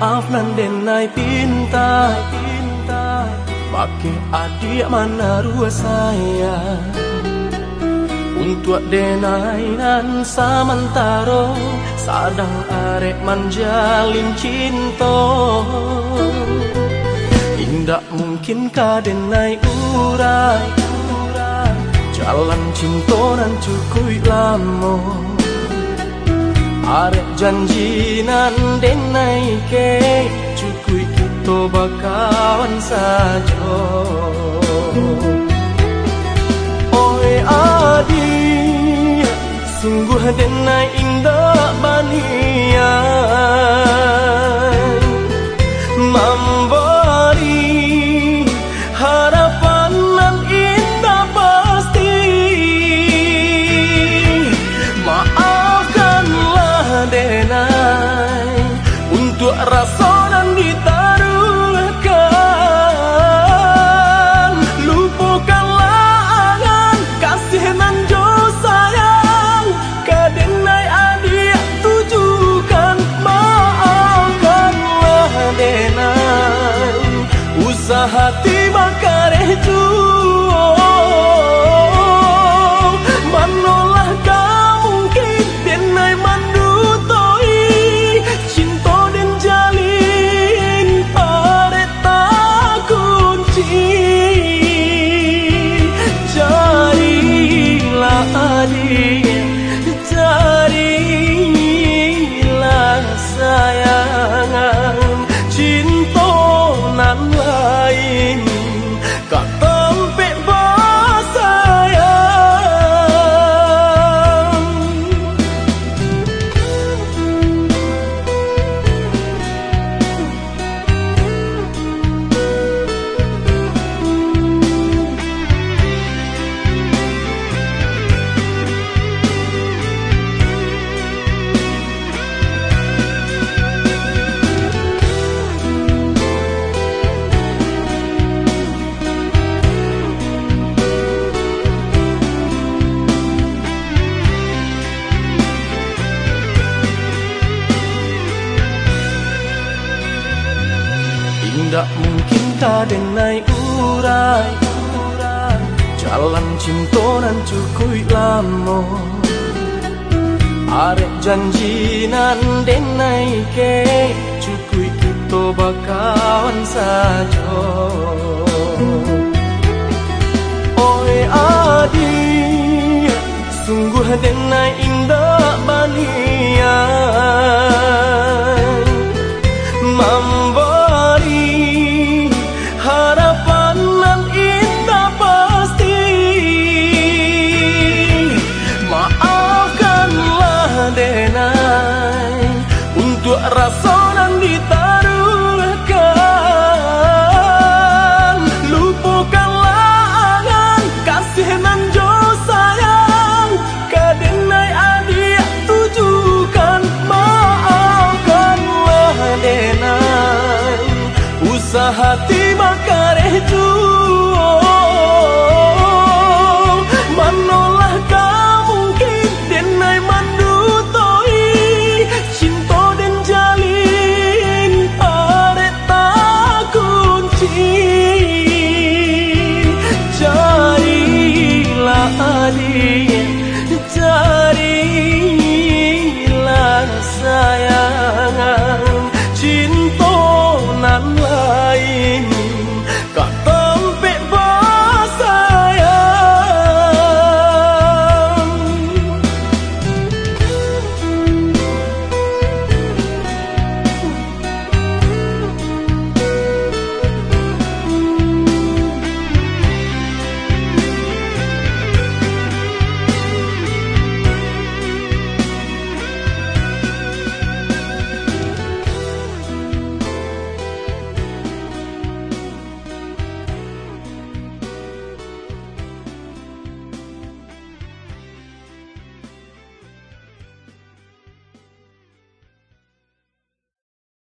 Maaf nan denai pinta Pakai adik mana rua saya Untuk denai nan samantaro Sadang arek manjalin cinta Indak mungkin kadenai urai Jalan cinta nan cukup lama Arek janji nan denai ke Cukui kita bakawan saja Oi adi Sungguh denai indah Tidak mungkin kadenai urai Jalan cinta nan cukup lama. Arek janji nan denai ke, Cukup kita bakawan saja. Oi adi, Sungguh denai indah banian.